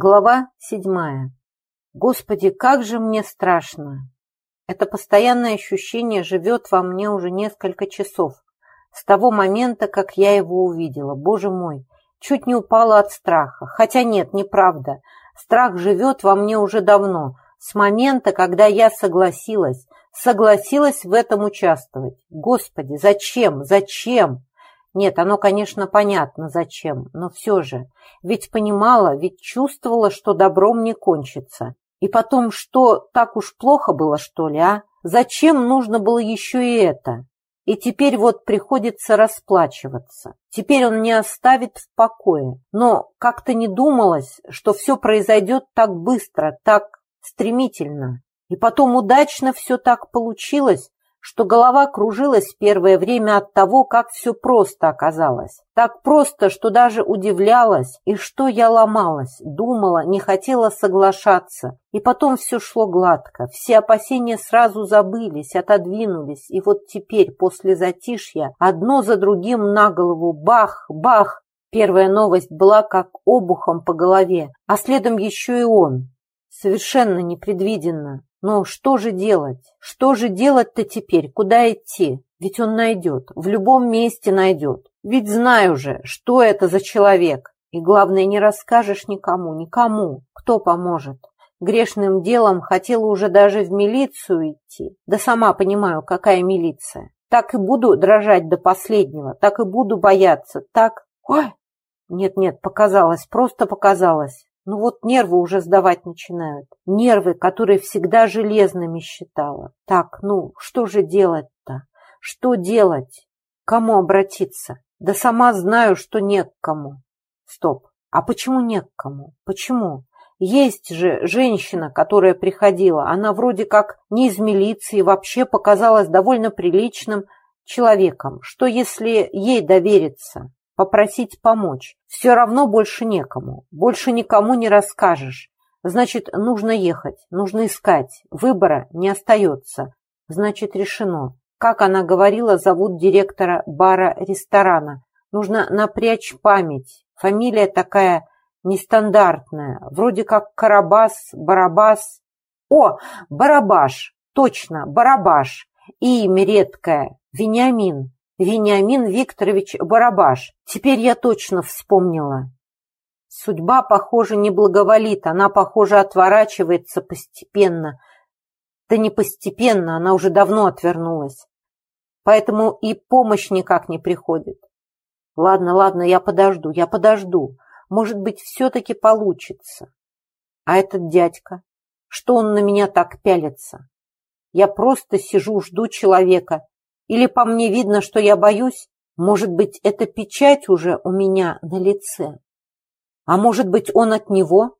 Глава седьмая. Господи, как же мне страшно! Это постоянное ощущение живет во мне уже несколько часов. С того момента, как я его увидела. Боже мой, чуть не упала от страха. Хотя нет, неправда. Страх живет во мне уже давно, с момента, когда я согласилась, согласилась в этом участвовать. Господи, зачем, зачем? Нет, оно, конечно, понятно, зачем, но все же. Ведь понимала, ведь чувствовала, что добром не кончится. И потом, что так уж плохо было, что ли, а? Зачем нужно было еще и это? И теперь вот приходится расплачиваться. Теперь он не оставит в покое. Но как-то не думалось, что все произойдет так быстро, так стремительно. И потом удачно все так получилось, что голова кружилась первое время от того, как все просто оказалось. Так просто, что даже удивлялась, и что я ломалась, думала, не хотела соглашаться. И потом все шло гладко, все опасения сразу забылись, отодвинулись, и вот теперь, после затишья, одно за другим на голову бах, бах. Первая новость была как обухом по голове, а следом еще и он. Совершенно непредвиденно, но что же делать? Что же делать-то теперь? Куда идти? Ведь он найдет, в любом месте найдет. Ведь знаю же, что это за человек. И главное, не расскажешь никому, никому. Кто поможет? Грешным делом хотела уже даже в милицию идти. Да сама понимаю, какая милиция. Так и буду дрожать до последнего, так и буду бояться, так... Ой! Нет-нет, показалось, просто показалось. Ну вот нервы уже сдавать начинают. Нервы, которые всегда железными считала. Так, ну, что же делать-то? Что делать? Кому обратиться? Да сама знаю, что не к кому. Стоп. А почему не к кому? Почему? Есть же женщина, которая приходила. Она вроде как не из милиции, вообще показалась довольно приличным человеком. Что если ей довериться? Попросить помочь. Все равно больше некому, больше никому не расскажешь. Значит, нужно ехать, нужно искать, выбора не остается. Значит, решено. Как она говорила, зовут директора бара-ресторана. Нужно напрячь память. Фамилия такая нестандартная, вроде как Карабас, Барабас. О, Барабаш, точно, Барабаш. И имя редкое, Вениамин. Вениамин Викторович Барабаш. Теперь я точно вспомнила. Судьба, похоже, не благоволит, она, похоже, отворачивается постепенно. Да не постепенно, она уже давно отвернулась. Поэтому и помощь никак не приходит. Ладно, ладно, я подожду, я подожду. Может быть, все-таки получится. А этот дядька, что он на меня так пялится? Я просто сижу, жду человека, или по мне видно, что я боюсь? Может быть, это печать уже у меня на лице? А может быть, он от него?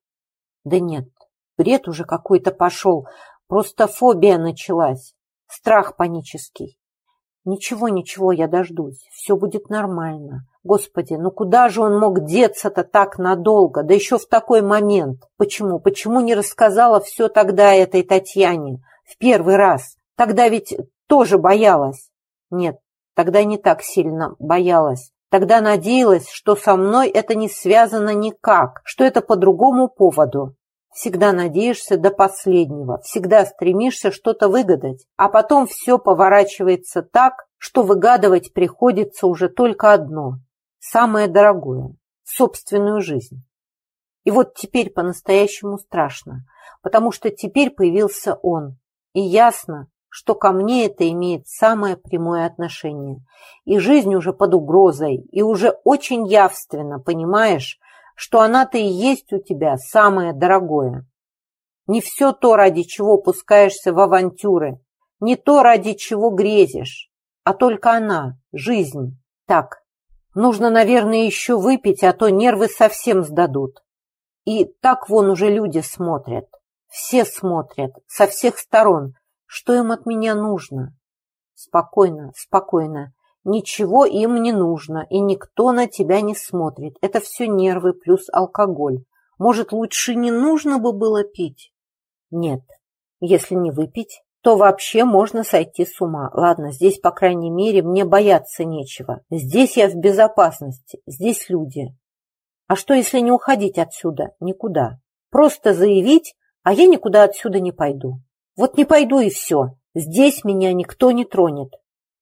Да нет, бред уже какой-то пошел. Просто фобия началась. Страх панический. Ничего, ничего, я дождусь. Все будет нормально. Господи, ну куда же он мог деться-то так надолго? Да еще в такой момент. Почему? Почему не рассказала все тогда этой Татьяне? В первый раз. Тогда ведь тоже боялась. Нет, тогда не так сильно боялась. Тогда надеялась, что со мной это не связано никак, что это по другому поводу. Всегда надеешься до последнего, всегда стремишься что-то выгадать, а потом все поворачивается так, что выгадывать приходится уже только одно – самое дорогое – собственную жизнь. И вот теперь по-настоящему страшно, потому что теперь появился он, и ясно, что ко мне это имеет самое прямое отношение. И жизнь уже под угрозой, и уже очень явственно понимаешь, что она-то и есть у тебя самое дорогое. Не все то, ради чего пускаешься в авантюры, не то, ради чего грезишь, а только она, жизнь. Так, нужно, наверное, еще выпить, а то нервы совсем сдадут. И так вон уже люди смотрят, все смотрят, со всех сторон, что им от меня нужно? Спокойно, спокойно. Ничего им не нужно, и никто на тебя не смотрит. Это все нервы плюс алкоголь. Может, лучше не нужно бы было пить? Нет. Если не выпить, то вообще можно сойти с ума. Ладно, здесь, по крайней мере, мне бояться нечего. Здесь я в безопасности, здесь люди. А что, если не уходить отсюда? Никуда. Просто заявить, а я никуда отсюда не пойду. Вот не пойду и все. Здесь меня никто не тронет.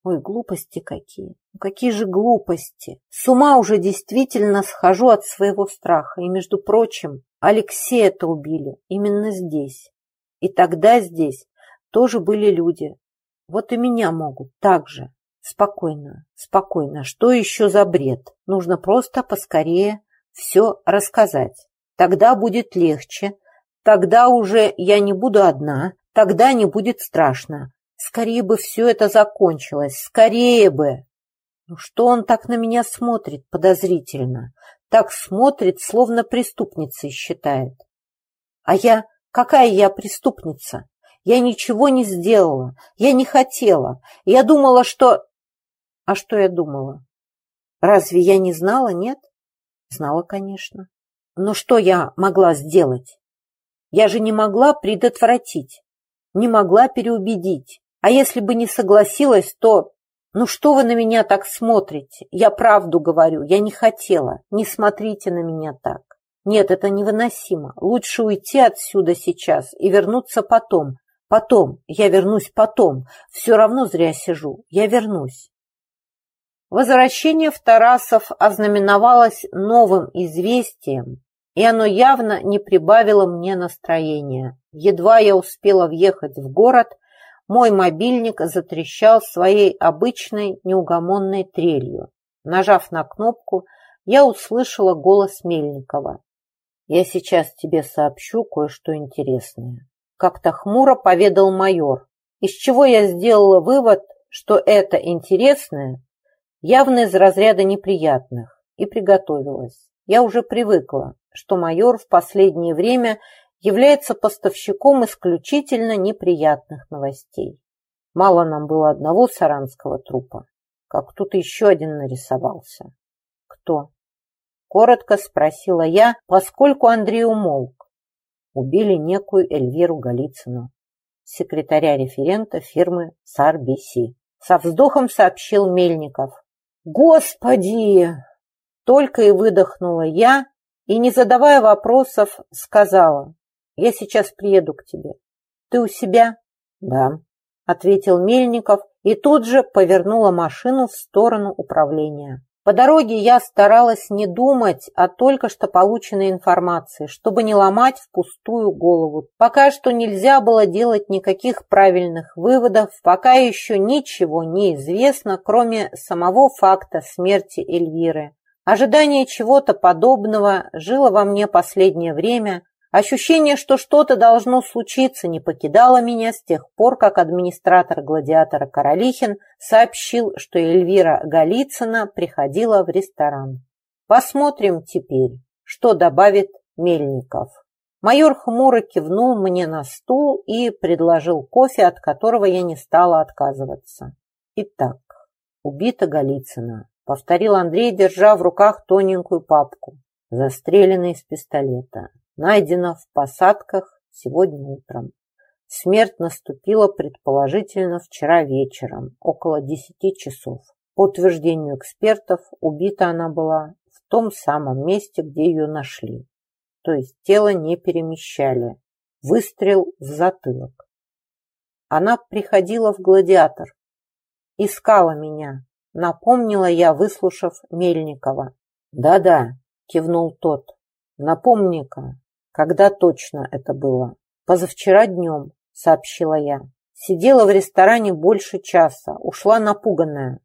Ой, глупости какие. Ну, какие же глупости. С ума уже действительно схожу от своего страха. И, между прочим, Алексея-то убили именно здесь. И тогда здесь тоже были люди. Вот и меня могут так же. Спокойно, спокойно. Что еще за бред? Нужно просто поскорее все рассказать. Тогда будет легче. Тогда уже я не буду одна. Тогда не будет страшно. Скорее бы все это закончилось, скорее бы! Ну что он так на меня смотрит подозрительно? Так смотрит, словно преступницей считает. А я... Какая я преступница? Я ничего не сделала. Я не хотела. Я думала, что... А что я думала? Разве я не знала, нет? Знала, конечно. Но что я могла сделать? Я же не могла предотвратить, не могла переубедить. А если бы не согласилась, то... Ну что вы на меня так смотрите? Я правду говорю, я не хотела. Не смотрите на меня так. Нет, это невыносимо. Лучше уйти отсюда сейчас и вернуться потом. Потом, я вернусь потом. Все равно зря сижу. Я вернусь. Возвращение в Тарасов ознаменовалось новым известием, и оно явно не прибавило мне настроения. Едва я успела въехать в город, мой мобильник затрещал своей обычной неугомонной трелью. Нажав на кнопку, я услышала голос Мельникова. «Я сейчас тебе сообщу кое-что интересное». Как-то хмуро поведал майор, из чего я сделала вывод, что это интересное явно из разряда неприятных, и приготовилась. Я уже привыкла, что майор в последнее время является поставщиком исключительно неприятных новостей. Мало нам было одного саранского трупа, как тут еще один нарисовался. Кто? Коротко спросила я, поскольку Андрей умолк. Убили некую Эльвиру Голицыну, секретаря-референта фирмы SARBC. Со вздохом сообщил Мельников. «Господи!» Только и выдохнула я и, не задавая вопросов, сказала. Я сейчас приеду к тебе. Ты у себя? Да, ответил Мельников и тут же повернула машину в сторону управления. По дороге я старалась не думать о только что полученной информации, чтобы не ломать впустую голову. Пока что нельзя было делать никаких правильных выводов, пока еще ничего не известно, кроме самого факта смерти Эльвиры. Ожидание чего-то подобного жило во мне последнее время, Ощущение, что что-то должно случиться, не покидало меня с тех пор, как администратор гладиатора Королихин сообщил, что Эльвира Голицына приходила в ресторан. Посмотрим теперь, что добавит Мельников. Майор хмуро кивнул мне на стул и предложил кофе, от которого я не стала отказываться. Итак, убита Голицына, повторил Андрей, держа в руках тоненькую папку, застреленный из пистолета найдена в посадках сегодня утром. Смерть наступила предположительно вчера вечером, около десяти часов. По утверждению экспертов, убита она была в том самом месте, где ее нашли. То есть тело не перемещали. Выстрел в затылок. Она приходила в гладиатор. Искала меня. Напомнила я, выслушав Мельникова. «Да-да», — кивнул тот. «Напомни-ка, когда точно это было? Позавчера днем, сообщила я. Сидела в ресторане больше часа, ушла напуганная.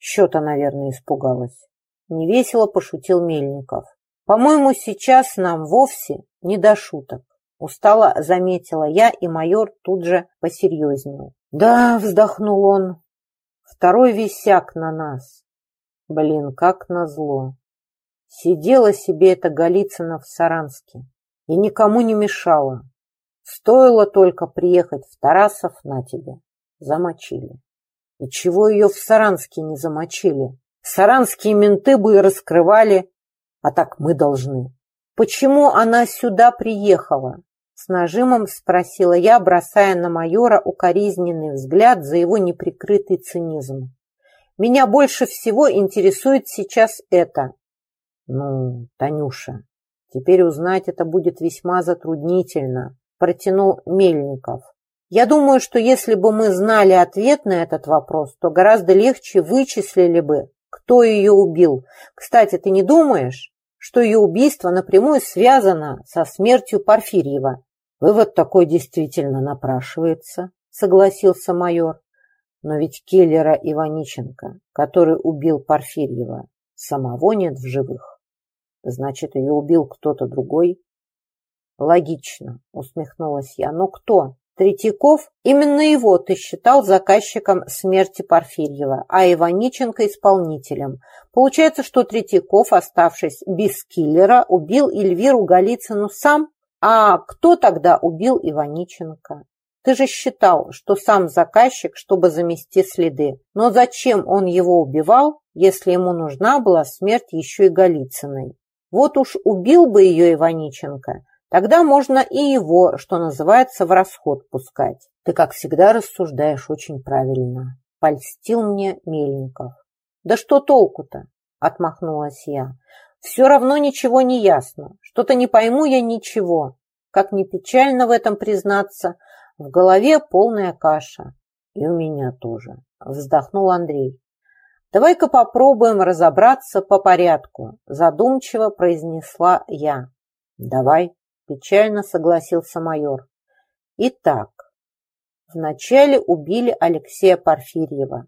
Счета, наверное, испугалась. Невесело пошутил Мельников. По-моему, сейчас нам вовсе не до шуток. Устало заметила я, и майор тут же посерьезнел. Да, вздохнул он, второй висяк на нас. Блин, как назло. Сидела себе эта Голицына в Саранске и никому не мешала. Стоило только приехать в Тарасов на тебе. Замочили. И чего ее в Саранске не замочили? Саранские менты бы и раскрывали, а так мы должны. Почему она сюда приехала? С нажимом спросила я, бросая на майора укоризненный взгляд за его неприкрытый цинизм. Меня больше всего интересует сейчас это. Ну, Танюша, Теперь узнать это будет весьма затруднительно, протянул Мельников. Я думаю, что если бы мы знали ответ на этот вопрос, то гораздо легче вычислили бы, кто ее убил. Кстати, ты не думаешь, что ее убийство напрямую связано со смертью Порфирьева? Вывод такой действительно напрашивается, согласился майор. Но ведь Келлера Иваниченко, который убил Порфирьева, самого нет в живых. Значит, ее убил кто-то другой? Логично, усмехнулась я. Но кто? Третьяков, именно его ты считал заказчиком смерти Порфирьева, а Иваниченко исполнителем. Получается, что Третьяков, оставшись без киллера, убил Эльвиру Голицыну сам? А кто тогда убил Иваниченко? Ты же считал, что сам заказчик, чтобы замести следы. Но зачем он его убивал, если ему нужна была смерть еще и Голицыной? Вот уж убил бы ее Иваниченко, Тогда можно и его, что называется, в расход пускать. Ты, как всегда, рассуждаешь очень правильно. Польстил мне Мельников. Да что толку-то? Отмахнулась я. Все равно ничего не ясно. Что-то не пойму я ничего. Как ни печально в этом признаться, в голове полная каша. И у меня тоже. Вздохнул Андрей. Давай-ка попробуем разобраться по порядку, задумчиво произнесла я. Давай, Печально согласился майор. Итак, вначале убили Алексея Порфирьева,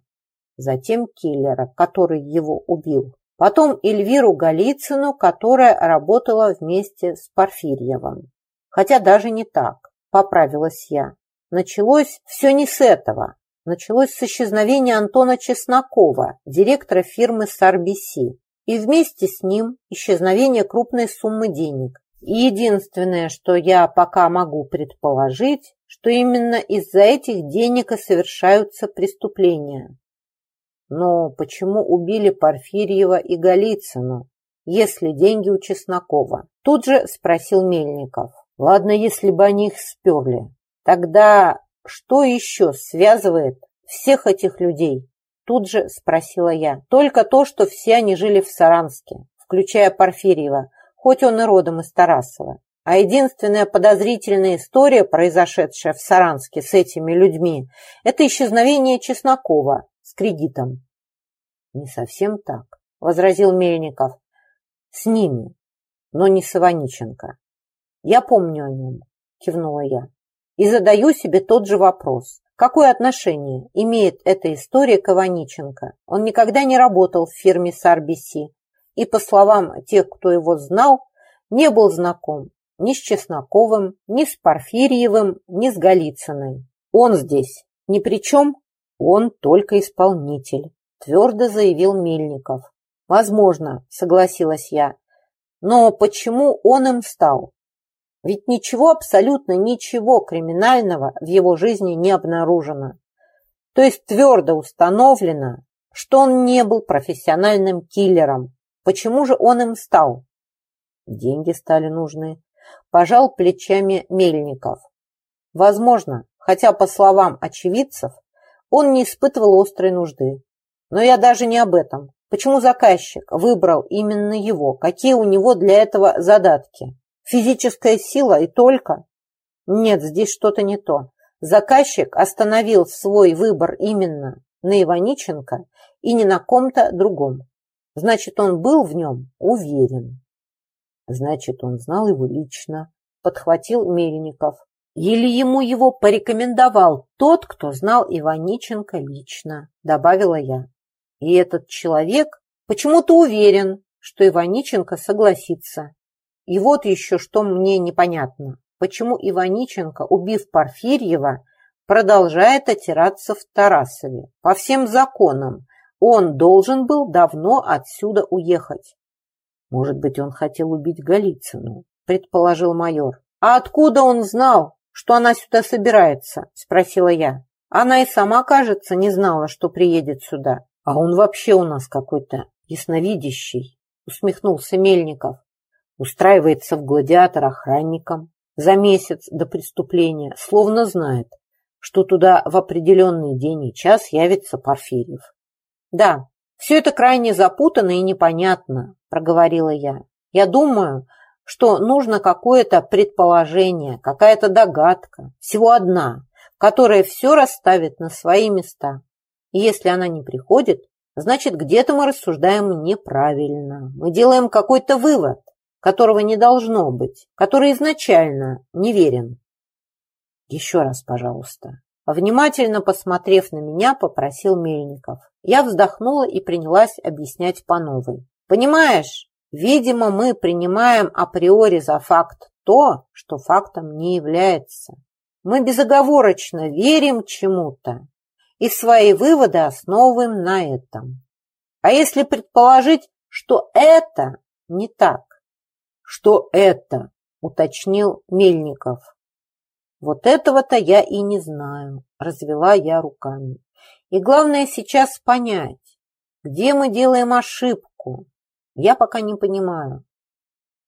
затем киллера, который его убил, потом Эльвиру Голицыну, которая работала вместе с Порфирьевым. Хотя даже не так, поправилась я. Началось все не с этого. Началось с исчезновения Антона Чеснокова, директора фирмы SRBC, и вместе с ним исчезновение крупной суммы денег, Единственное, что я пока могу предположить, что именно из-за этих денег и совершаются преступления. Но почему убили Порфирьева и Голицыну, если деньги у Чеснокова? Тут же спросил Мельников. Ладно, если бы они их сперли. Тогда что еще связывает всех этих людей? Тут же спросила я. Только то, что все они жили в Саранске, включая Порфирьева, хоть он и родом из Тарасова. А единственная подозрительная история, произошедшая в Саранске с этими людьми, это исчезновение Чеснокова с кредитом. Не совсем так, возразил Мельников. С ними, но не с Иваниченко. Я помню о нем, кивнула я. И задаю себе тот же вопрос. Какое отношение имеет эта история к Иваниченко? Он никогда не работал в фирме SRBC, и, по словам тех, кто его знал, не был знаком ни с Чесноковым, ни с Порфирьевым, ни с Голицыной. Он здесь ни при чем, он только исполнитель, твердо заявил Мельников. Возможно, согласилась я, но почему он им стал? Ведь ничего, абсолютно ничего криминального в его жизни не обнаружено. То есть твердо установлено, что он не был профессиональным киллером, Почему же он им стал? Деньги стали нужны. Пожал плечами Мельников. Возможно, хотя, по словам очевидцев, он не испытывал острой нужды. Но я даже не об этом. Почему заказчик выбрал именно его? Какие у него для этого задатки? Физическая сила и только? Нет, здесь что-то не то. Заказчик остановил свой выбор именно на Иваниченко и не на ком-то другом. Значит, он был в нем уверен. Значит, он знал его лично, подхватил Мельников. Или ему его порекомендовал тот, кто знал Иваниченко лично, добавила я. И этот человек почему-то уверен, что Иваниченко согласится. И вот еще что мне непонятно. Почему Иваниченко, убив Порфирьева, продолжает отираться в Тарасове по всем законам, он должен был давно отсюда уехать. Может быть, он хотел убить Голицыну, предположил майор. А откуда он знал, что она сюда собирается? Спросила я. Она и сама, кажется, не знала, что приедет сюда. А он вообще у нас какой-то ясновидящий, усмехнулся Мельников. Устраивается в гладиатор охранником за месяц до преступления, словно знает, что туда в определенный день и час явится Порфирьев. Да, все это крайне запутанно и непонятно, проговорила я. Я думаю, что нужно какое-то предположение, какая-то догадка, всего одна, которая все расставит на свои места. И если она не приходит, значит, где-то мы рассуждаем неправильно. Мы делаем какой-то вывод, которого не должно быть, который изначально неверен. Еще раз, пожалуйста. Внимательно посмотрев на меня, попросил Мельников. Я вздохнула и принялась объяснять по новой. Понимаешь, видимо, мы принимаем априори за факт то, что фактом не является. Мы безоговорочно верим чему-то и свои выводы основываем на этом. А если предположить, что это не так? Что это, уточнил Мельников. Вот этого-то я и не знаю, развела я руками. И главное сейчас понять, где мы делаем ошибку. Я пока не понимаю.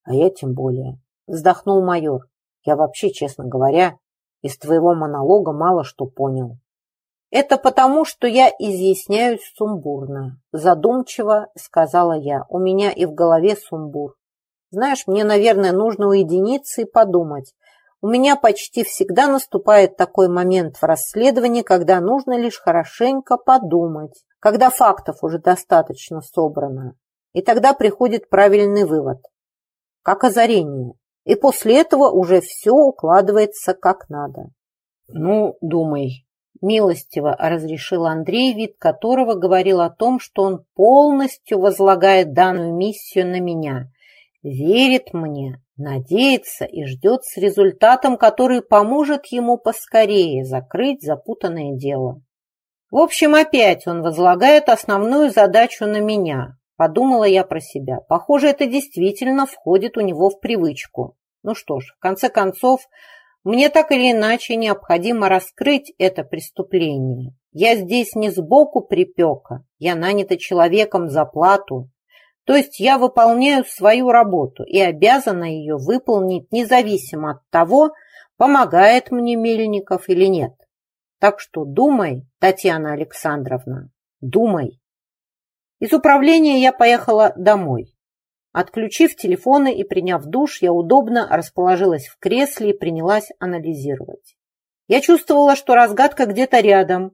А я тем более. Вздохнул майор. Я вообще, честно говоря, из твоего монолога мало что понял. Это потому, что я изъясняюсь сумбурно. Задумчиво сказала я. У меня и в голове сумбур. Знаешь, мне, наверное, нужно уединиться и подумать, у меня почти всегда наступает такой момент в расследовании, когда нужно лишь хорошенько подумать, когда фактов уже достаточно собрано. И тогда приходит правильный вывод. Как озарение. И после этого уже все укладывается как надо. Ну, думай. Милостиво разрешил Андрей, вид которого говорил о том, что он полностью возлагает данную миссию на меня. Верит мне, Надеется и ждет с результатом, который поможет ему поскорее закрыть запутанное дело. В общем, опять он возлагает основную задачу на меня. Подумала я про себя. Похоже, это действительно входит у него в привычку. Ну что ж, в конце концов, мне так или иначе необходимо раскрыть это преступление. Я здесь не сбоку припека, я нанята человеком за плату, то есть я выполняю свою работу и обязана ее выполнить независимо от того, помогает мне Мельников или нет. Так что думай, Татьяна Александровна, думай. Из управления я поехала домой. Отключив телефоны и приняв душ, я удобно расположилась в кресле и принялась анализировать. Я чувствовала, что разгадка где-то рядом,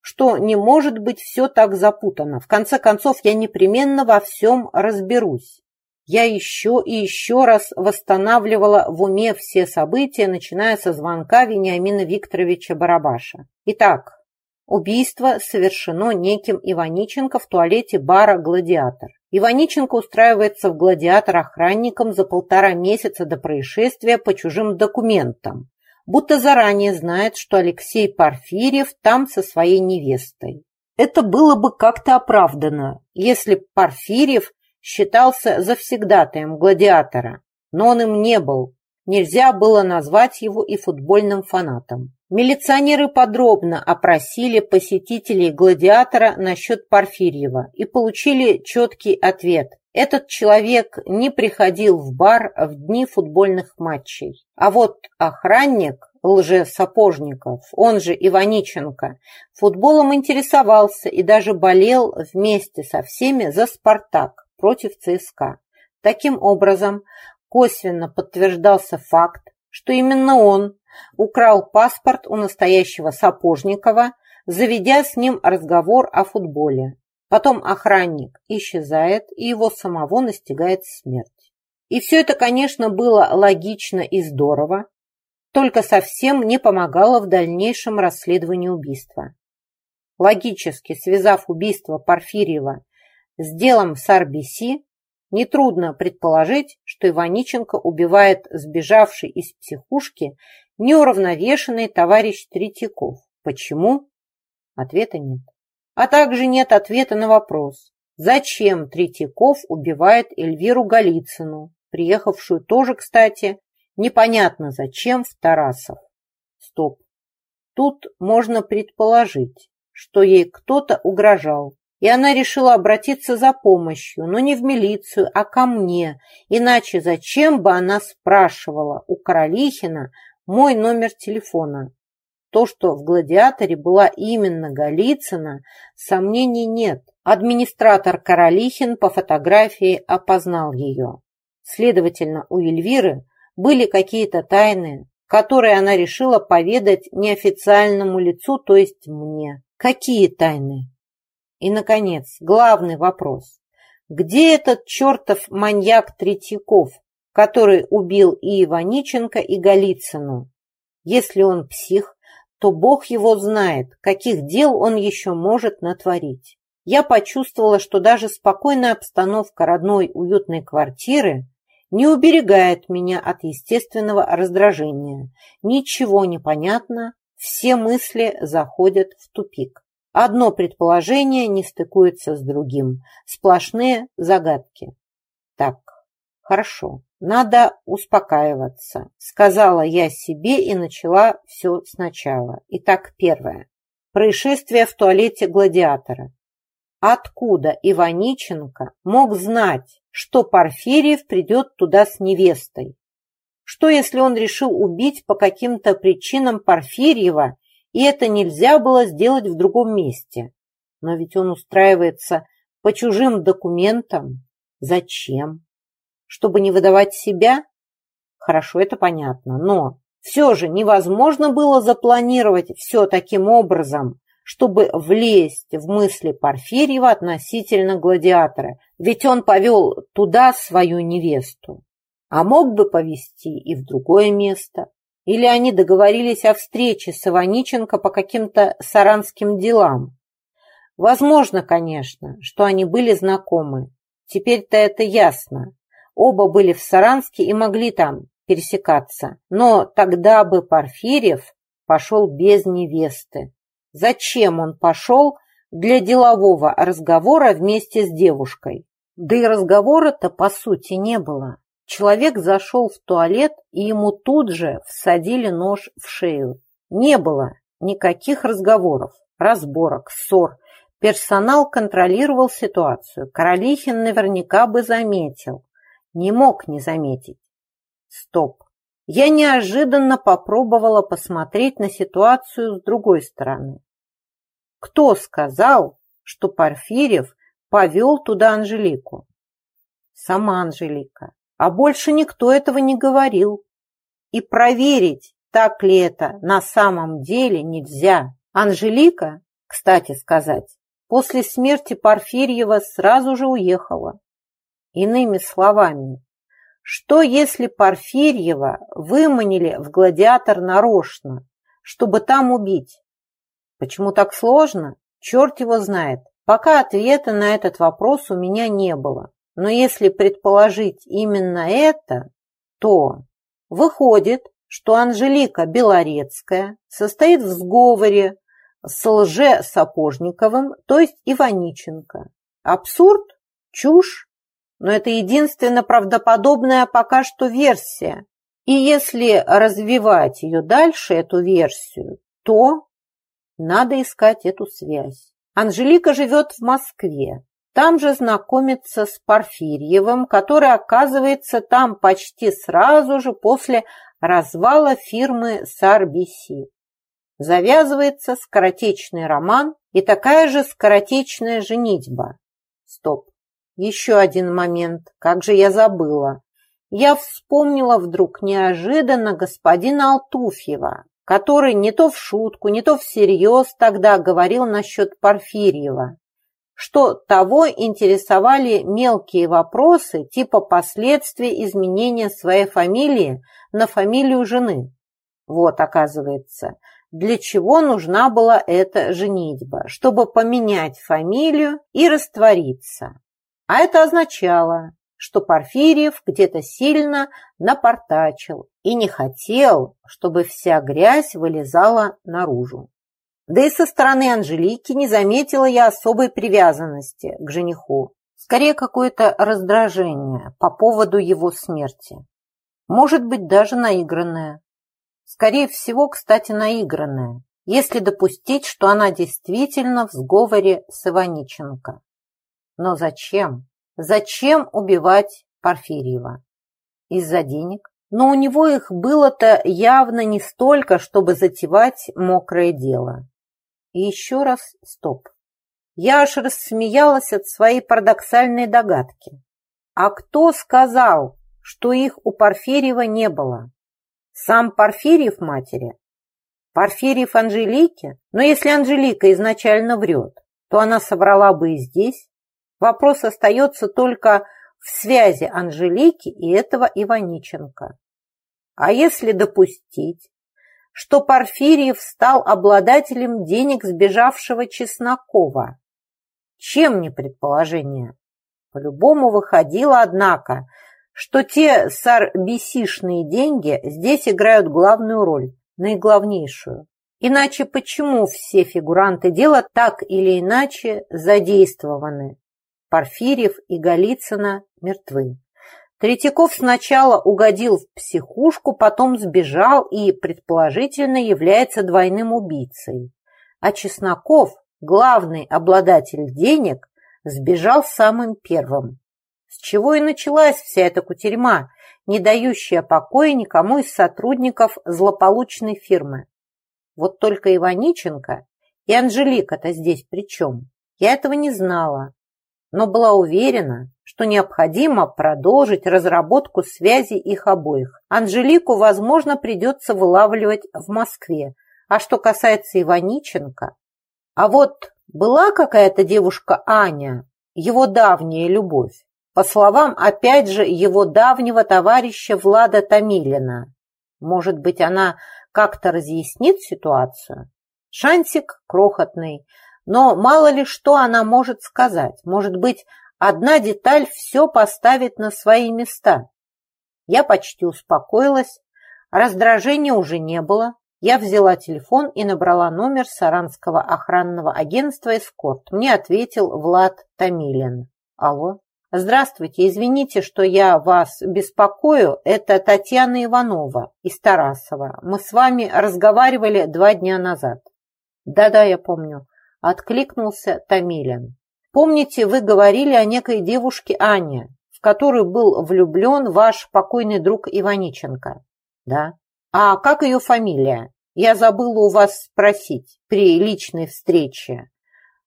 что не может быть все так запутано. В конце концов, я непременно во всем разберусь. Я еще и еще раз восстанавливала в уме все события, начиная со звонка Вениамина Викторовича Барабаша. Итак, убийство совершено неким Иваниченко в туалете бара «Гладиатор». Иваниченко устраивается в «Гладиатор» охранником за полтора месяца до происшествия по чужим документам будто заранее знает, что Алексей Порфирьев там со своей невестой. Это было бы как-то оправдано, если Порфирьев считался завсегдатаем гладиатора, но он им не был. Нельзя было назвать его и футбольным фанатом. Милиционеры подробно опросили посетителей гладиатора насчет Порфирьева и получили четкий ответ. Этот человек не приходил в бар в дни футбольных матчей. А вот охранник лже-сапожников, он же Иваниченко, футболом интересовался и даже болел вместе со всеми за «Спартак» против ЦСКА. Таким образом, косвенно подтверждался факт, что именно он украл паспорт у настоящего Сапожникова, заведя с ним разговор о футболе. Потом охранник исчезает, и его самого настигает смерть. И все это, конечно, было логично и здорово, только совсем не помогало в дальнейшем расследовании убийства. Логически связав убийство Порфирьева с делом с RBC, нетрудно предположить, что Иваниченко убивает сбежавший из психушки неуравновешенный товарищ Третьяков. Почему? Ответа нет а также нет ответа на вопрос, зачем Третьяков убивает Эльвиру Голицыну, приехавшую тоже, кстати, непонятно зачем в Тарасов. Стоп. Тут можно предположить, что ей кто-то угрожал, и она решила обратиться за помощью, но не в милицию, а ко мне, иначе зачем бы она спрашивала у Королихина мой номер телефона? То, что в «Гладиаторе» была именно Голицына, сомнений нет. Администратор Королихин по фотографии опознал ее. Следовательно, у Эльвиры были какие-то тайны, которые она решила поведать неофициальному лицу, то есть мне. Какие тайны? И, наконец, главный вопрос. Где этот чертов маньяк Третьяков, который убил и Иваниченко, и Голицыну? Если он псих, то Бог его знает, каких дел он еще может натворить. Я почувствовала, что даже спокойная обстановка родной уютной квартиры не уберегает меня от естественного раздражения. Ничего не понятно, все мысли заходят в тупик. Одно предположение не стыкуется с другим. Сплошные загадки. Так, хорошо, надо успокаиваться, сказала я себе и начала все сначала. Итак, первое. Происшествие в туалете гладиатора. Откуда Иваниченко мог знать, что Порфирьев придет туда с невестой? Что, если он решил убить по каким-то причинам Порфирьева и это нельзя было сделать в другом месте. Но ведь он устраивается по чужим документам. Зачем? Чтобы не выдавать себя? Хорошо, это понятно, но все же невозможно было запланировать все таким образом, чтобы влезть в мысли Порфирьева относительно гладиатора, ведь он повел туда свою невесту. А мог бы повести и в другое место. Или они договорились о встрече с Иваниченко по каким-то саранским делам? Возможно, конечно, что они были знакомы. Теперь-то это ясно. Оба были в Саранске и могли там пересекаться. Но тогда бы Порфирьев пошел без невесты. Зачем он пошел для делового разговора вместе с девушкой? Да и разговора-то по сути не было. Человек зашел в туалет, и ему тут же всадили нож в шею. Не было никаких разговоров, разборок, ссор. Персонал контролировал ситуацию. Королихин наверняка бы заметил. Не мог не заметить. Стоп. Я неожиданно попробовала посмотреть на ситуацию с другой стороны. Кто сказал, что Порфирьев повел туда Анжелику? Сама Анжелика а больше никто этого не говорил. И проверить, так ли это на самом деле нельзя. Анжелика, кстати сказать, после смерти Порфирьева сразу же уехала. Иными словами, что если Порфирьева выманили в гладиатор нарочно, чтобы там убить? Почему так сложно? Черт его знает. Пока ответа на этот вопрос у меня не было. Но если предположить именно это, то выходит, что Анжелика Белорецкая состоит в сговоре с лже-Сапожниковым, то есть Иваниченко. Абсурд? Чушь? Но это единственно правдоподобная пока что версия. И если развивать ее дальше, эту версию, то надо искать эту связь. Анжелика живет в Москве, там же знакомится с Порфирьевым, который оказывается там почти сразу же после развала фирмы SRBC. Завязывается скоротечный роман и такая же скоротечная женитьба. Стоп. Еще один момент. Как же я забыла. Я вспомнила вдруг неожиданно господина Алтуфьева, который не то в шутку, не то всерьез тогда говорил насчет Порфирьева что того интересовали мелкие вопросы типа последствий изменения своей фамилии на фамилию жены. Вот, оказывается, для чего нужна была эта женитьба, чтобы поменять фамилию и раствориться. А это означало, что Порфирьев где-то сильно напортачил и не хотел, чтобы вся грязь вылезала наружу. Да и со стороны Анжелики не заметила я особой привязанности к жениху. Скорее, какое-то раздражение по поводу его смерти. Может быть, даже наигранное. Скорее всего, кстати, наигранное, если допустить, что она действительно в сговоре с Иваниченко. Но зачем? Зачем убивать Порфирьева? Из-за денег? Но у него их было-то явно не столько, чтобы затевать мокрое дело. И еще раз стоп. Я аж рассмеялась от своей парадоксальной догадки. А кто сказал, что их у Порфирьева не было. Сам Порфирьев матери? Порфирьев Анжелике? Но если Анжелика изначально врет, то она соврала бы и здесь. Вопрос остается только в связи Анжелики и этого Иваниченко. А если допустить, что Порфирьев стал обладателем денег сбежавшего Чеснокова? Чем не предположение? По-любому выходило, однако, что те сарбисишные деньги здесь играют главную роль, наиглавнейшую. Иначе почему все фигуранты дела так или иначе задействованы? Порфирьев и Голицына мертвы. Третьяков сначала угодил в психушку, потом сбежал и, предположительно, является двойным убийцей. А Чесноков, главный обладатель денег, сбежал самым первым. С чего и началась вся эта кутерьма, не дающая покоя никому из сотрудников злополучной фирмы. Вот только Иваниченко и Анжелика-то здесь при чем? Я этого не знала, но была уверена, что необходимо продолжить разработку связи их обоих. Анжелику, возможно, придется вылавливать в Москве. А что касается Иваниченко... А вот была какая-то девушка Аня, его давняя любовь. По словам, опять же, его давнего товарища Влада Томилина. Может быть, она как-то разъяснит ситуацию? Шансик крохотный, но мало ли что она может сказать. Может быть, одна деталь все поставит на свои места. Я почти успокоилась, раздражения уже не было. Я взяла телефон и набрала номер Саранского охранного агентства «Эскорт». Мне ответил Влад Томилин. Алло. Здравствуйте, извините, что я вас беспокою. Это Татьяна Иванова из Тарасова. Мы с вами разговаривали два дня назад. Да-да, я помню. Откликнулся Томилин. Помните, вы говорили о некой девушке Ане, в которую был влюблен ваш покойный друг Иваниченко? Да. А как ее фамилия? Я забыла у вас спросить при личной встрече.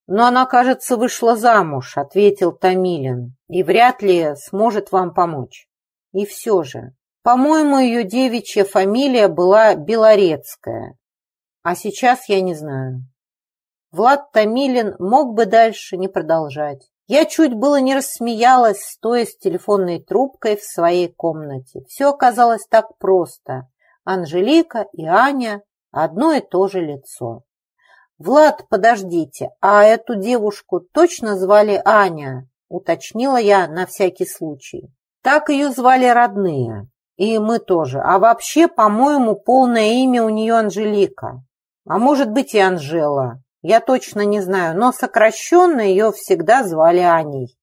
Но она, кажется, вышла замуж, ответил Томилин, и вряд ли сможет вам помочь. И все же, по-моему, ее девичья фамилия была Белорецкая. А сейчас я не знаю. Влад Томилин мог бы дальше не продолжать. Я чуть было не рассмеялась, стоя с телефонной трубкой в своей комнате. Все оказалось так просто. Анжелика и Аня одно и то же лицо. «Влад, подождите, а эту девушку точно звали Аня?» – уточнила я на всякий случай. Так ее звали родные, и мы тоже. А вообще, по-моему, полное имя у нее Анжелика. А может быть и Анжела. Я точно не знаю, но сокращенно ее всегда звали Аней.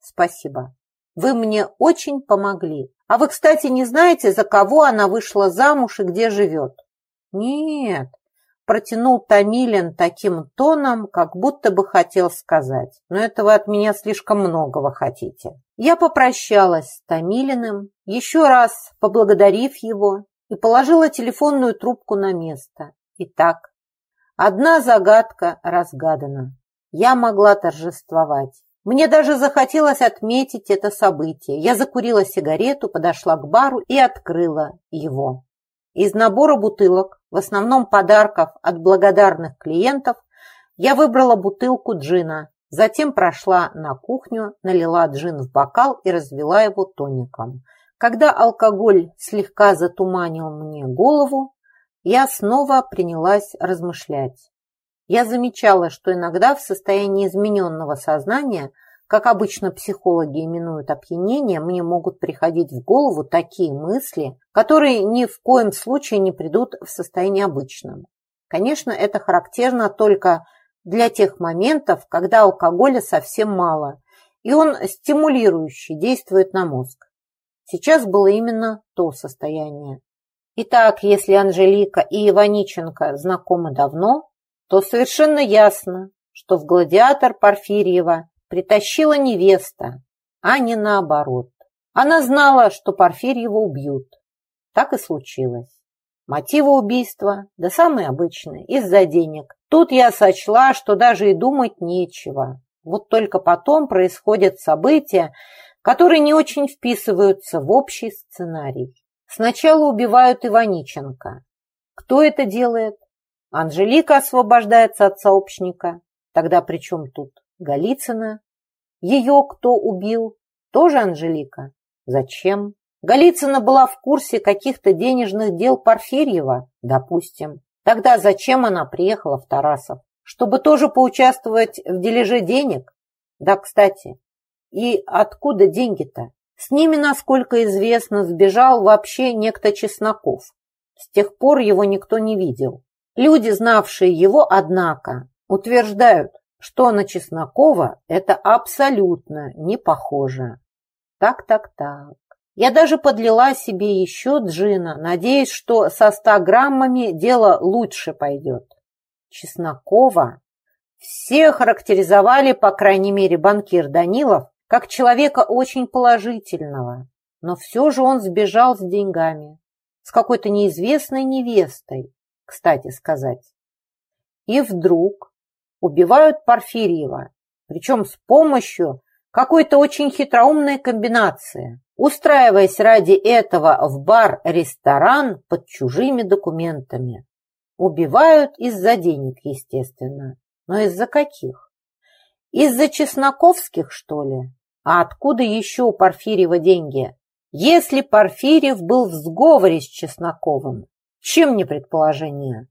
Спасибо. Вы мне очень помогли. А вы, кстати, не знаете, за кого она вышла замуж и где живет? Нет, протянул Томилин таким тоном, как будто бы хотел сказать. Но это вы от меня слишком многого хотите. Я попрощалась с Томилиным, еще раз поблагодарив его, и положила телефонную трубку на место. Итак, одна загадка разгадана. Я могла торжествовать. Мне даже захотелось отметить это событие. Я закурила сигарету, подошла к бару и открыла его. Из набора бутылок, в основном подарков от благодарных клиентов, я выбрала бутылку джина, затем прошла на кухню, налила джин в бокал и развела его тоником. Когда алкоголь слегка затуманил мне голову, я снова принялась размышлять. Я замечала, что иногда в состоянии измененного сознания, как обычно психологи именуют опьянение, мне могут приходить в голову такие мысли, которые ни в коем случае не придут в состояние обычном. Конечно, это характерно только для тех моментов, когда алкоголя совсем мало, и он стимулирующий действует на мозг. Сейчас было именно то состояние. Итак, если Анжелика и Иваниченко знакомы давно, то совершенно ясно, что в гладиатор Порфирьева притащила невеста, а не наоборот. Она знала, что Порфирьева убьют. Так и случилось. Мотивы убийства, да самые обычные, из-за денег. Тут я сочла, что даже и думать нечего. Вот только потом происходят события, которые не очень вписываются в общий сценарий. Сначала убивают Иваниченко. Кто это делает? Анжелика освобождается от сообщника. Тогда при чем тут Голицына? Ее кто убил? Тоже Анжелика? Зачем? Голицына была в курсе каких-то денежных дел Порфирьева, допустим. Тогда зачем она приехала в Тарасов? Чтобы тоже поучаствовать в дележе денег? Да, кстати, и откуда деньги-то? С ними, насколько известно, сбежал вообще некто Чесноков. С тех пор его никто не видел. Люди, знавшие его, однако, утверждают, что на Чеснокова это абсолютно не похоже. Так-так-так. Я даже подлила себе еще джина, надеясь, что со ста граммами дело лучше пойдет. Чеснокова все характеризовали, по крайней мере, банкир Данилов, как человека очень положительного, но все же он сбежал с деньгами, с какой-то неизвестной невестой, кстати сказать. И вдруг убивают Порфирьева, причем с помощью какой-то очень хитроумной комбинации, устраиваясь ради этого в бар-ресторан под чужими документами. Убивают из-за денег, естественно. Но из-за каких? Из-за чесноковских, что ли? А откуда еще у Порфирьева деньги? Если Порфирьев был в сговоре с Чесноковым, чем не предположение?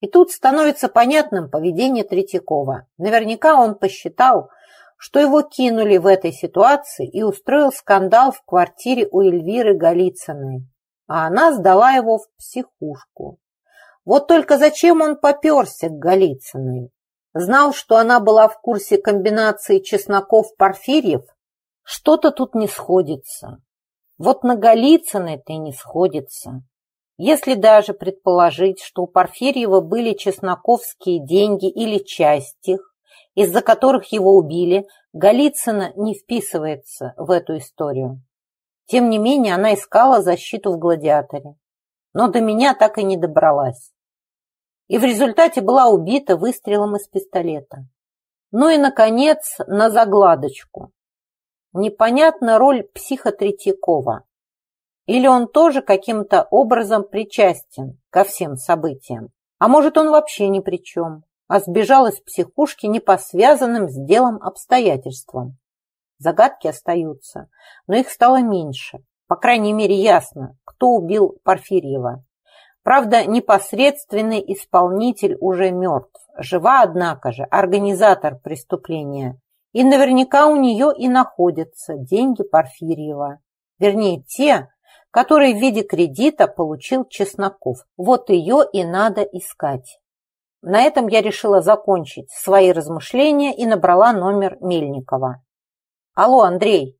И тут становится понятным поведение Третьякова. Наверняка он посчитал, что его кинули в этой ситуации и устроил скандал в квартире у Эльвиры Голицыной, а она сдала его в психушку. Вот только зачем он поперся к Голицыной? Знал, что она была в курсе комбинации Чесноков-Порфирьев? Что-то тут не сходится. Вот на Голицыной-то и не сходится. Если даже предположить, что у Порфирьева были чесноковские деньги или часть их, из-за которых его убили, Голицына не вписывается в эту историю. Тем не менее, она искала защиту в «Гладиаторе». Но до меня так и не добралась. И в результате была убита выстрелом из пистолета. Ну и, наконец, на загладочку. Непонятна роль психа Третьякова. Или он тоже каким-то образом причастен ко всем событиям. А может, он вообще ни при чем а сбежал из психушки не по связанным с делом обстоятельствам. Загадки остаются, но их стало меньше. По крайней мере, ясно, кто убил Порфирьева. Правда, непосредственный исполнитель уже мертв. Жива, однако же, организатор преступления. И наверняка у нее и находятся деньги Порфирьева. Вернее, те, которые в виде кредита получил Чесноков. Вот ее и надо искать. На этом я решила закончить свои размышления и набрала номер Мельникова. «Алло, Андрей,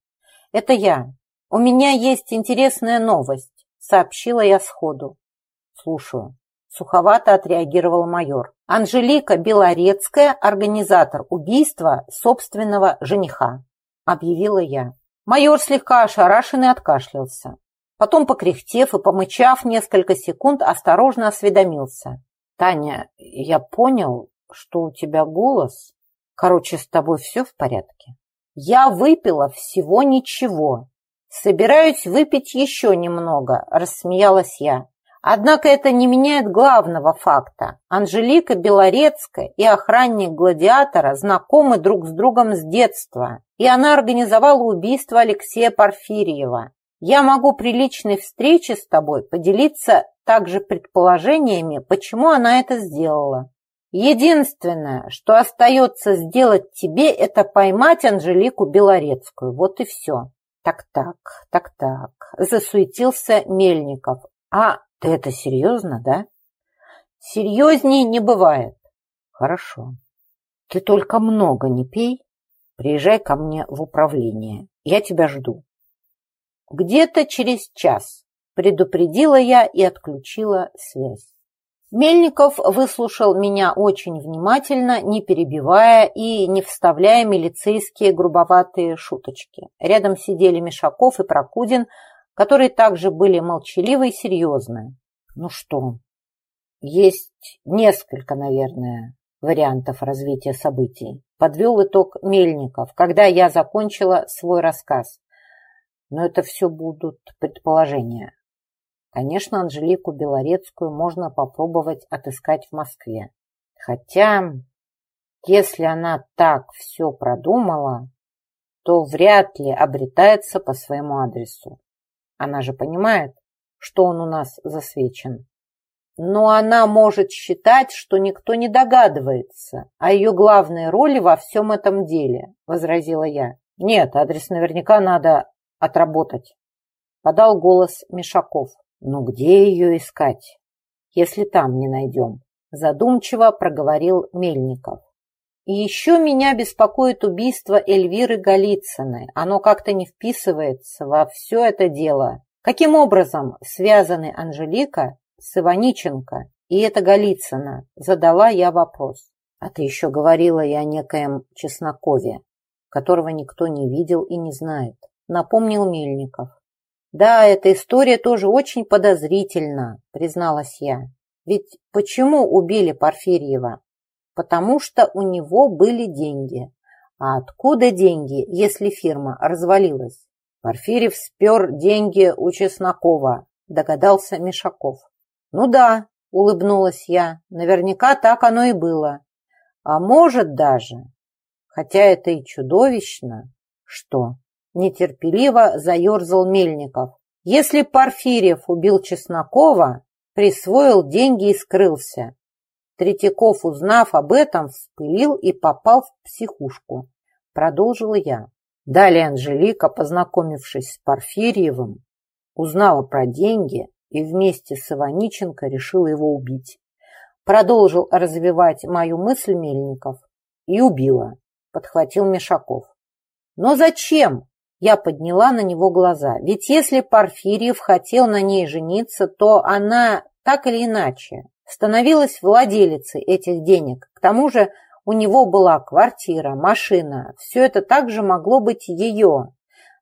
это я. У меня есть интересная новость», — сообщила я сходу. «Слушаю». Суховато отреагировал майор. «Анжелика Белорецкая, организатор убийства собственного жениха», — объявила я. Майор слегка ошарашенный откашлялся. Потом, покряхтев и помычав несколько секунд, осторожно осведомился. Таня, я понял, что у тебя голос. Короче, с тобой все в порядке? Я выпила всего ничего. Собираюсь выпить еще немного, рассмеялась я. Однако это не меняет главного факта. Анжелика Белорецкая и охранник Гладиатора знакомы друг с другом с детства, и она организовала убийство Алексея Порфирьева. Я могу при личной встрече с тобой поделиться также предположениями, почему она это сделала. Единственное, что остается сделать тебе, это поймать Анжелику Белорецкую. Вот и все. Так-так, так-так, засуетился Мельников. А ты это серьезно, да? Серьезнее не бывает. Хорошо. Ты только много не пей. Приезжай ко мне в управление. Я тебя жду. Где-то через час предупредила я и отключила связь. Мельников выслушал меня очень внимательно, не перебивая и не вставляя милицейские грубоватые шуточки. Рядом сидели Мишаков и Прокудин, которые также были молчаливы и серьезны. Ну что, есть несколько, наверное, вариантов развития событий. Подвел итог Мельников, когда я закончила свой рассказ. Но это все будут предположения. Конечно, Анжелику Белорецкую можно попробовать отыскать в Москве. Хотя, если она так все продумала, то вряд ли обретается по своему адресу. Она же понимает, что он у нас засвечен. Но она может считать, что никто не догадывается о ее главной роли во всем этом деле, возразила я. Нет, адрес наверняка надо отработать, подал голос Мишаков. Но где ее искать, если там не найдем? Задумчиво проговорил Мельников. И еще меня беспокоит убийство Эльвиры Голицыной. Оно как-то не вписывается во все это дело. Каким образом связаны Анжелика с Иваниченко и это Голицына? Задала я вопрос. А ты еще говорила и о некоем Чеснокове, которого никто не видел и не знает. Напомнил Мельников. Да, эта история тоже очень подозрительна, призналась я. Ведь почему убили Порфирьева? Потому что у него были деньги. А откуда деньги, если фирма развалилась? Порфирьев спер деньги у Чеснокова, догадался Мишаков. Ну да, улыбнулась я, наверняка так оно и было. А может даже, хотя это и чудовищно, что нетерпеливо заерзал Мельников. Если Порфирьев убил Чеснокова, присвоил деньги и скрылся. Третьяков, узнав об этом, вспылил и попал в психушку. Продолжила я. Далее Анжелика, познакомившись с Порфирьевым, узнала про деньги и вместе с Иваниченко решила его убить. Продолжил развивать мою мысль Мельников. И убила, подхватил Мишаков. Но зачем? Я подняла на него глаза. Ведь если Порфирьев хотел на ней жениться, то она так или иначе становилась владелицей этих денег. К тому же у него была квартира, машина. Все это также могло быть ее.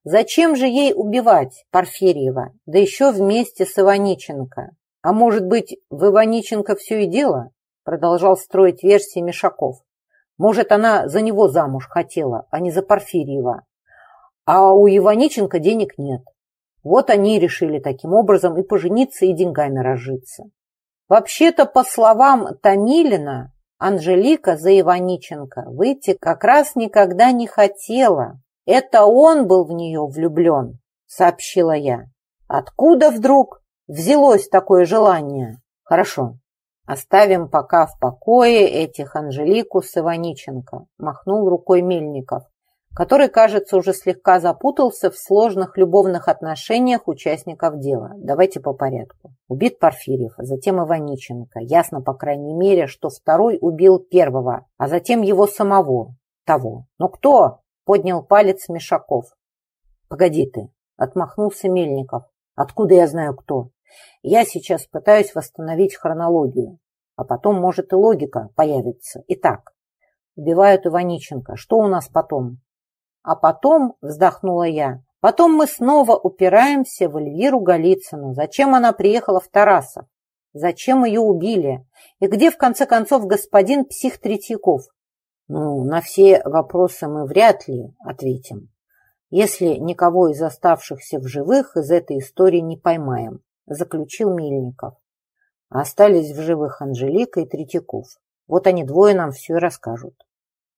Зачем же ей убивать Порфирьева, да еще вместе с Иваниченко? А может быть, в Иваниченко все и дело? Продолжал строить версии Мишаков. Может, она за него замуж хотела, а не за Порфирьева. А у Иваниченко денег нет. Вот они решили таким образом и пожениться, и деньгами разжиться. Вообще-то, по словам Томилина, Анжелика за Иваниченко выйти как раз никогда не хотела. Это он был в нее влюблен, сообщила я. Откуда вдруг взялось такое желание? Хорошо, оставим пока в покое этих Анжелику с Иваниченко, махнул рукой Мельников который, кажется, уже слегка запутался в сложных любовных отношениях участников дела. Давайте по порядку. Убит Порфирьев, а затем Иваниченко. Ясно, по крайней мере, что второй убил первого, а затем его самого, того. Но кто? Поднял палец Мишаков. Погоди ты, отмахнулся Мельников. Откуда я знаю кто? Я сейчас пытаюсь восстановить хронологию, а потом, может, и логика появится. Итак, убивают Иваниченко. Что у нас потом? А потом, вздохнула я, потом мы снова упираемся в Эльвиру Голицыну. Зачем она приехала в Тарасов? Зачем ее убили? И где, в конце концов, господин псих Третьяков? Ну, на все вопросы мы вряд ли ответим, если никого из оставшихся в живых из этой истории не поймаем, заключил Мельников. Остались в живых Анжелика и Третьяков. Вот они двое нам все и расскажут.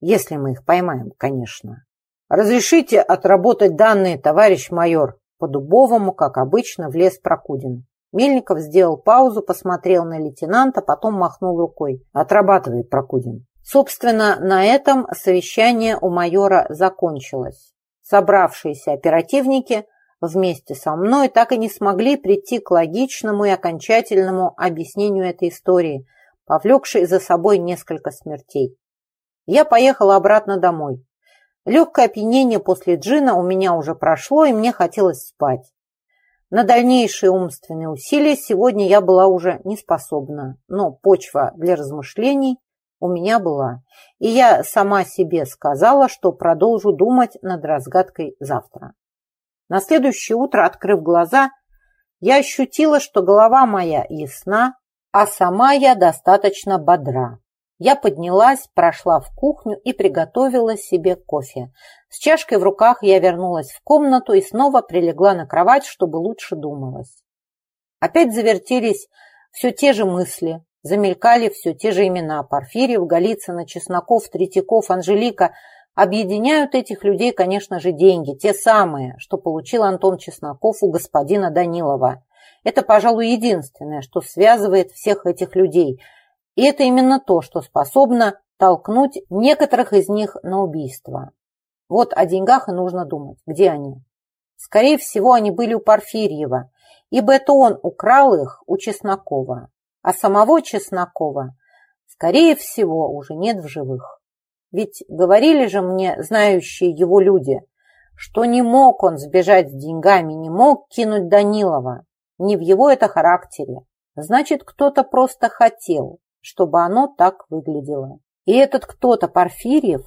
Если мы их поймаем, конечно. «Разрешите отработать данные, товарищ майор?» По-дубовому, как обычно, влез Прокудин. Мельников сделал паузу, посмотрел на лейтенанта, потом махнул рукой. «Отрабатывай, Прокудин». Собственно, на этом совещание у майора закончилось. Собравшиеся оперативники вместе со мной так и не смогли прийти к логичному и окончательному объяснению этой истории, повлекшей за собой несколько смертей. Я поехала обратно домой. Легкое опьянение после джина у меня уже прошло, и мне хотелось спать. На дальнейшие умственные усилия сегодня я была уже не способна, но почва для размышлений у меня была, и я сама себе сказала, что продолжу думать над разгадкой завтра. На следующее утро, открыв глаза, я ощутила, что голова моя ясна, а сама я достаточно бодра. Я поднялась, прошла в кухню и приготовила себе кофе. С чашкой в руках я вернулась в комнату и снова прилегла на кровать, чтобы лучше думалось. Опять завертелись все те же мысли, замелькали все те же имена. Порфирьев, Голицына, Чесноков, Третьяков, Анжелика. Объединяют этих людей, конечно же, деньги, те самые, что получил Антон Чесноков у господина Данилова. Это, пожалуй, единственное, что связывает всех этих людей – и это именно то, что способно толкнуть некоторых из них на убийство. Вот о деньгах и нужно думать. Где они? Скорее всего, они были у Порфирьева, ибо это он украл их у Чеснокова. А самого Чеснокова, скорее всего, уже нет в живых. Ведь говорили же мне знающие его люди, что не мог он сбежать с деньгами, не мог кинуть Данилова. Не в его это характере. Значит, кто-то просто хотел, чтобы оно так выглядело. И этот кто-то Порфирьев,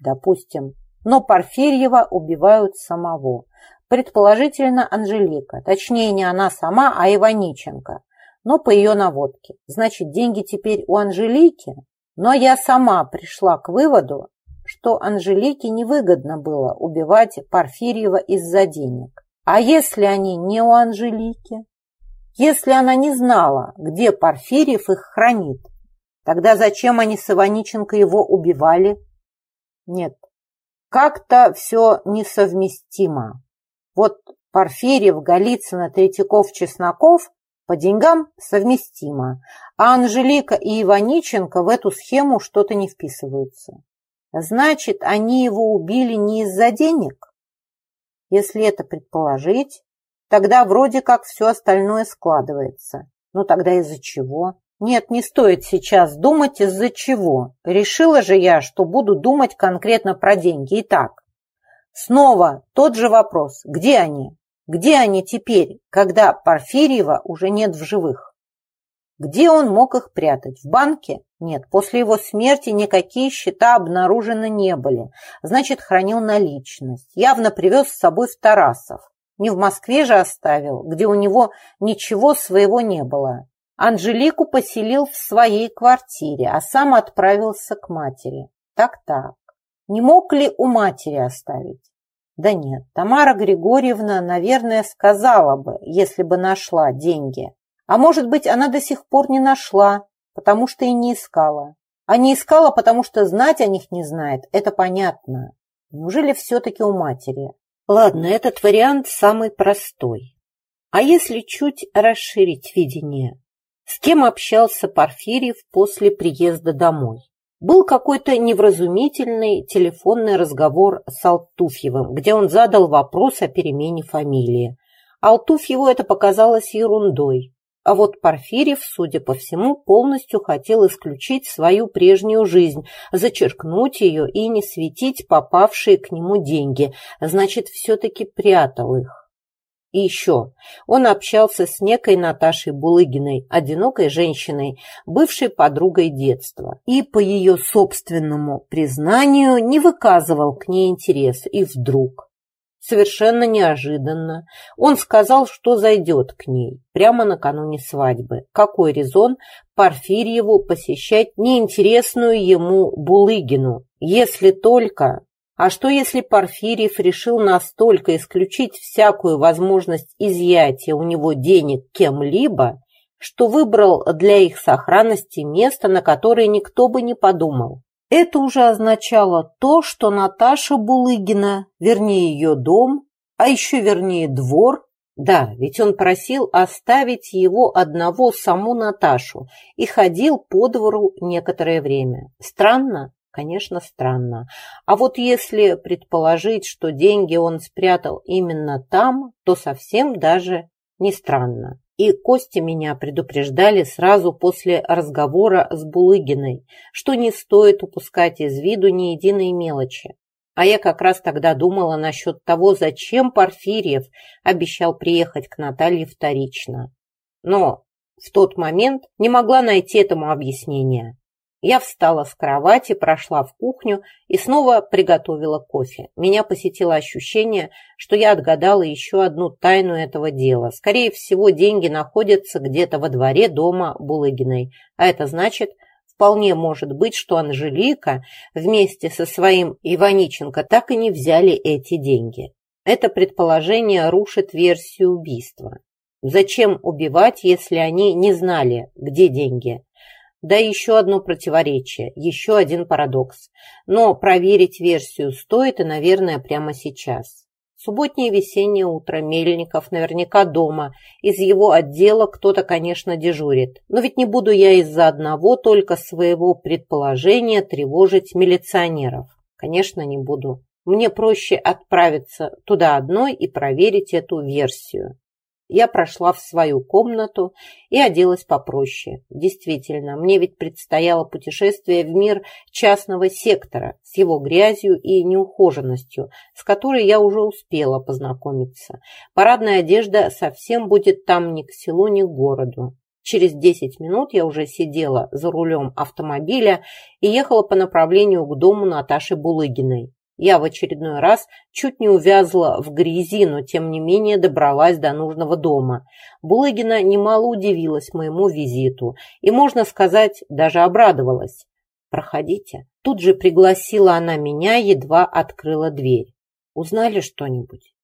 допустим, но Порфирьева убивают самого. Предположительно, Анжелика. Точнее, не она сама, а Иваниченко. Но по ее наводке. Значит, деньги теперь у Анжелики? Но я сама пришла к выводу, что Анжелике невыгодно было убивать Порфирьева из-за денег. А если они не у Анжелики? Если она не знала, где Порфирьев их хранит, тогда зачем они с Иваниченко его убивали? Нет, как-то все несовместимо. Вот Порфирьев, Голицына, Третьяков, Чесноков по деньгам совместимо, а Анжелика и Иваниченко в эту схему что-то не вписываются. Значит, они его убили не из-за денег? Если это предположить, Тогда вроде как все остальное складывается. Ну тогда из-за чего? Нет, не стоит сейчас думать из-за чего. Решила же я, что буду думать конкретно про деньги. Итак, снова тот же вопрос. Где они? Где они теперь, когда Порфирьева уже нет в живых? Где он мог их прятать? В банке? Нет, после его смерти никакие счета обнаружены не были. Значит, хранил наличность. Явно привез с собой в Тарасов. Не в Москве же оставил, где у него ничего своего не было. Анжелику поселил в своей квартире, а сам отправился к матери. Так-так. Не мог ли у матери оставить? Да нет, Тамара Григорьевна, наверное, сказала бы, если бы нашла деньги. А может быть, она до сих пор не нашла, потому что и не искала. А не искала, потому что знать о них не знает, это понятно. Неужели все-таки у матери? Ладно, этот вариант самый простой. А если чуть расширить видение? С кем общался Порфирьев после приезда домой? Был какой-то невразумительный телефонный разговор с Алтуфьевым, где он задал вопрос о перемене фамилии. Алтуфьеву это показалось ерундой. А вот Порфирьев, судя по всему, полностью хотел исключить свою прежнюю жизнь, зачеркнуть ее и не светить попавшие к нему деньги, значит, все-таки прятал их. И еще он общался с некой Наташей Булыгиной, одинокой женщиной, бывшей подругой детства, и по ее собственному признанию не выказывал к ней интерес. И вдруг Совершенно неожиданно. Он сказал, что зайдет к ней прямо накануне свадьбы. Какой резон Порфирьеву посещать неинтересную ему Булыгину, если только... А что если Порфирьев решил настолько исключить всякую возможность изъятия у него денег кем-либо, что выбрал для их сохранности место, на которое никто бы не подумал? Это уже означало то, что Наташа Булыгина, вернее ее дом, а еще вернее двор, да, ведь он просил оставить его одного саму Наташу и ходил по двору некоторое время. Странно? Конечно, странно. А вот если предположить, что деньги он спрятал именно там, то совсем даже не странно и Кости меня предупреждали сразу после разговора с Булыгиной, что не стоит упускать из виду ни единой мелочи. А я как раз тогда думала насчет того, зачем Порфирьев обещал приехать к Наталье вторично. Но в тот момент не могла найти этому объяснения. Я встала с кровати, прошла в кухню и снова приготовила кофе. Меня посетило ощущение, что я отгадала еще одну тайну этого дела. Скорее всего, деньги находятся где-то во дворе дома Булыгиной, а это значит, Вполне может быть, что Анжелика вместе со своим Иваниченко так и не взяли эти деньги. Это предположение рушит версию убийства. Зачем убивать, если они не знали, где деньги? Да еще одно противоречие, еще один парадокс. Но проверить версию стоит и, наверное, прямо сейчас. Субботнее весеннее утро, Мельников наверняка дома. Из его отдела кто-то, конечно, дежурит. Но ведь не буду я из-за одного только своего предположения тревожить милиционеров. Конечно, не буду. Мне проще отправиться туда одной и проверить эту версию. Я прошла в свою комнату и оделась попроще. Действительно, мне ведь предстояло путешествие в мир частного сектора с его грязью и неухоженностью, с которой я уже успела познакомиться. Парадная одежда совсем будет там ни к селу, ни к городу. Через 10 минут я уже сидела за рулем автомобиля и ехала по направлению к дому Наташи Булыгиной. Я в очередной раз чуть не увязла в грязи, но тем не менее добралась до нужного дома. Булыгина немало удивилась моему визиту и, можно сказать, даже обрадовалась. «Проходите». Тут же пригласила она меня, едва открыла дверь. «Узнали что-нибудь?»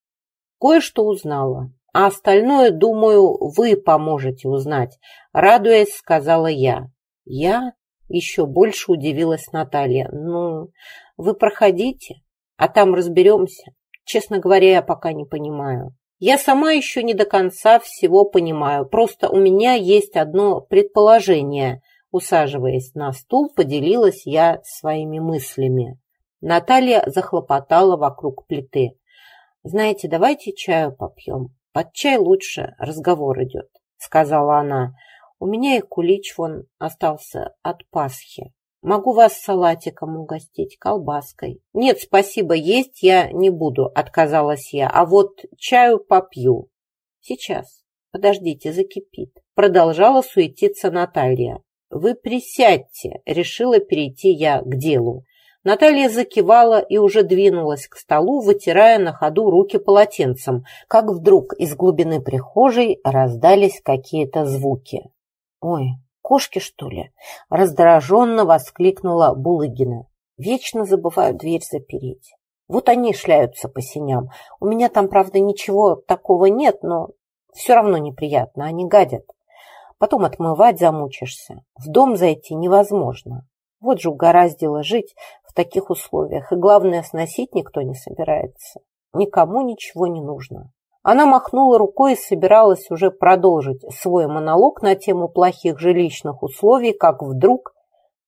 «Кое-что узнала. А остальное, думаю, вы поможете узнать», — радуясь, сказала я. «Я?» — еще больше удивилась Наталья. «Ну...» Вы проходите, а там разберемся. Честно говоря, я пока не понимаю. Я сама еще не до конца всего понимаю, просто у меня есть одно предположение. Усаживаясь на стул, поделилась я своими мыслями. Наталья захлопотала вокруг плиты. «Знаете, давайте чаю попьем. Под чай лучше разговор идет», — сказала она. «У меня и кулич вон остался от Пасхи. Могу вас салатиком угостить, колбаской. Нет, спасибо, есть я не буду, отказалась я, а вот чаю попью. Сейчас. Подождите, закипит. Продолжала суетиться Наталья. Вы присядьте, решила перейти я к делу. Наталья закивала и уже двинулась к столу, вытирая на ходу руки полотенцем, как вдруг из глубины прихожей раздались какие-то звуки. «Ой, кошки, что ли?» – раздраженно воскликнула Булыгина. «Вечно забываю дверь запереть. Вот они шляются по синям. У меня там, правда, ничего такого нет, но все равно неприятно, они гадят. Потом отмывать замучишься. В дом зайти невозможно. Вот же угораздило жить в таких условиях. И главное, сносить никто не собирается. Никому ничего не нужно. Она махнула рукой и собиралась уже продолжить свой монолог на тему плохих жилищных условий, как вдруг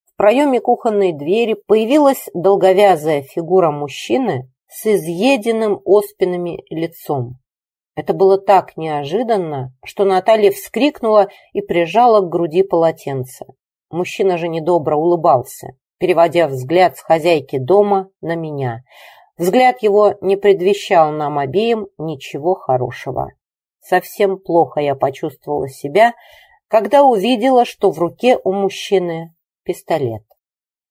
в проеме кухонной двери появилась долговязая фигура мужчины с изъеденным оспинами лицом. Это было так неожиданно, что Наталья вскрикнула и прижала к груди полотенце. Мужчина же недобро улыбался, переводя взгляд с хозяйки дома на меня – Взгляд его не предвещал нам обеим ничего хорошего. Совсем плохо я почувствовала себя, когда увидела, что в руке у мужчины пистолет.